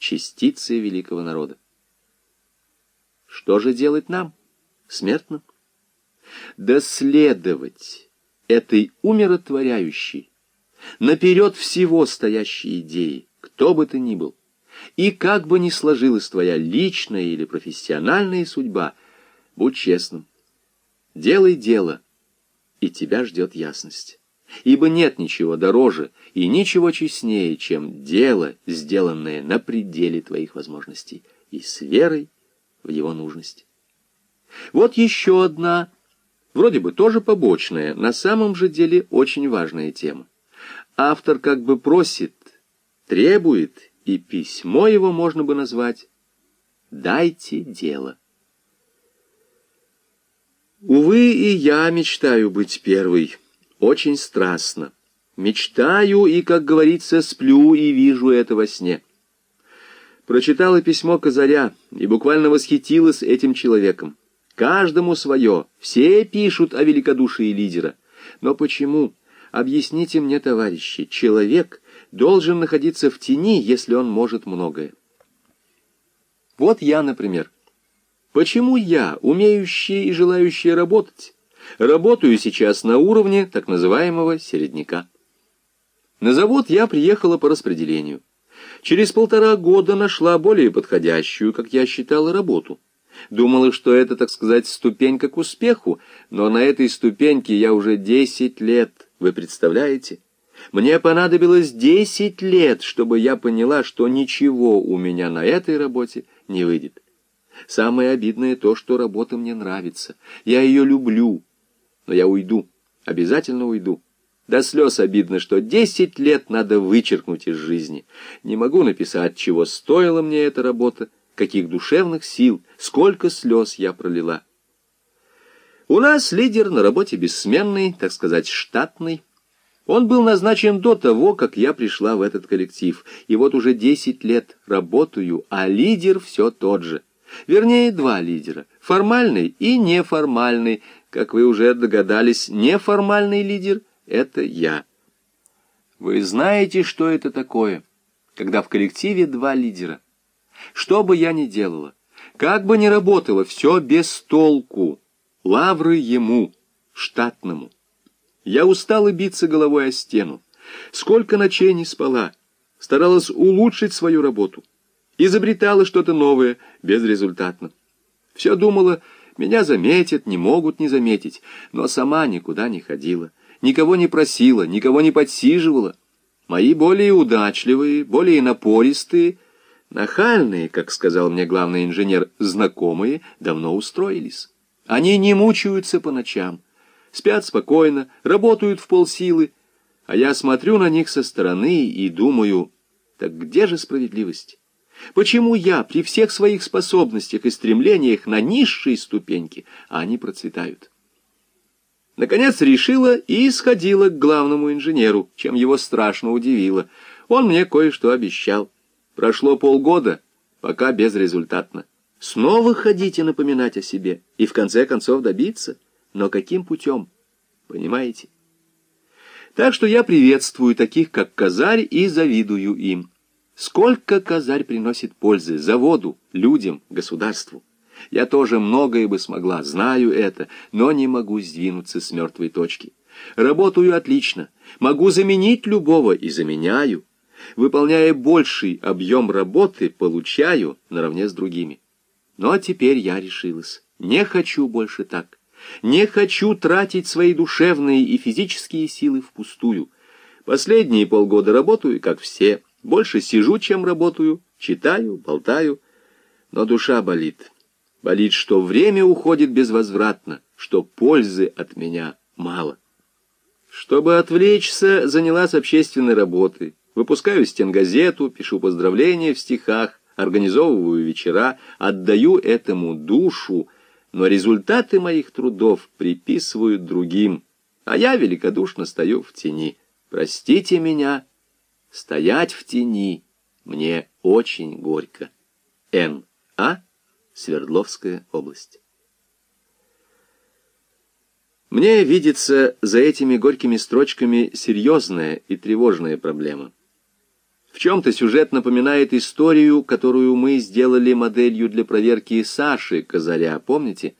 частицей великого народа. Что же делать нам, смертным? Доследовать этой умиротворяющей, наперед всего стоящей идеи, кто бы ты ни был, и как бы ни сложилась твоя личная или профессиональная судьба, будь честным, делай дело, и тебя ждет ясность. Ибо нет ничего дороже и ничего честнее, чем дело, сделанное на пределе твоих возможностей, и с верой в его нужность. Вот еще одна, вроде бы тоже побочная, на самом же деле очень важная тема. Автор как бы просит, требует, и письмо его можно бы назвать «Дайте дело». Увы, и я мечтаю быть первой, очень страстно. Мечтаю и, как говорится, сплю и вижу это во сне. Прочитала письмо Казаря и буквально восхитилась этим человеком. Каждому свое, все пишут о великодушии лидера. Но почему? Объясните мне, товарищи, человек должен находиться в тени, если он может многое. Вот я, например. Почему я, умеющий и желающий работать, работаю сейчас на уровне так называемого середняка? На завод я приехала по распределению. Через полтора года нашла более подходящую, как я считала, работу. Думала, что это, так сказать, ступенька к успеху, но на этой ступеньке я уже десять лет, вы представляете? Мне понадобилось десять лет, чтобы я поняла, что ничего у меня на этой работе не выйдет. Самое обидное то, что работа мне нравится. Я ее люблю. Но я уйду. Обязательно уйду. До слез обидно, что десять лет надо вычеркнуть из жизни. Не могу написать, чего стоила мне эта работа, каких душевных сил, сколько слез я пролила. У нас лидер на работе бессменный, так сказать, штатный. Он был назначен до того, как я пришла в этот коллектив. И вот уже десять лет работаю, а лидер все тот же. Вернее, два лидера. Формальный и неформальный. Как вы уже догадались, неформальный лидер — это я. Вы знаете, что это такое, когда в коллективе два лидера? Что бы я ни делала, как бы ни работала, все без толку. Лавры ему, штатному. Я устала биться головой о стену. Сколько ночей не спала. Старалась улучшить свою работу изобретала что-то новое, безрезультатно. Все думала, меня заметят, не могут не заметить, но сама никуда не ходила, никого не просила, никого не подсиживала. Мои более удачливые, более напористые, нахальные, как сказал мне главный инженер, знакомые, давно устроились. Они не мучаются по ночам, спят спокойно, работают в полсилы, а я смотрю на них со стороны и думаю, так где же справедливость? Почему я при всех своих способностях и стремлениях на низшей ступеньке, а они процветают? Наконец решила и сходила к главному инженеру, чем его страшно удивило. Он мне кое-что обещал. Прошло полгода, пока безрезультатно. Снова ходите напоминать о себе и в конце концов добиться. Но каким путем? Понимаете? Так что я приветствую таких, как Казарь, и завидую им. Сколько Казарь приносит пользы заводу, людям, государству. Я тоже многое бы смогла, знаю это, но не могу сдвинуться с мертвой точки. Работаю отлично, могу заменить любого и заменяю. Выполняя больший объем работы, получаю наравне с другими. Но теперь я решилась. Не хочу больше так. Не хочу тратить свои душевные и физические силы впустую. Последние полгода работаю, как все, больше сижу, чем работаю, читаю, болтаю, но душа болит. Болит, что время уходит безвозвратно, что пользы от меня мало. Чтобы отвлечься, занялась общественной работой. Выпускаю стенгазету, пишу поздравления в стихах, организовываю вечера, отдаю этому душу, но результаты моих трудов приписывают другим, а я великодушно стою в тени. Простите меня, Стоять в тени мне очень горько. Н. А. Свердловская область. Мне видится за этими горькими строчками серьезная и тревожная проблема. В чем-то сюжет напоминает историю, которую мы сделали моделью для проверки Саши Казаря, помните?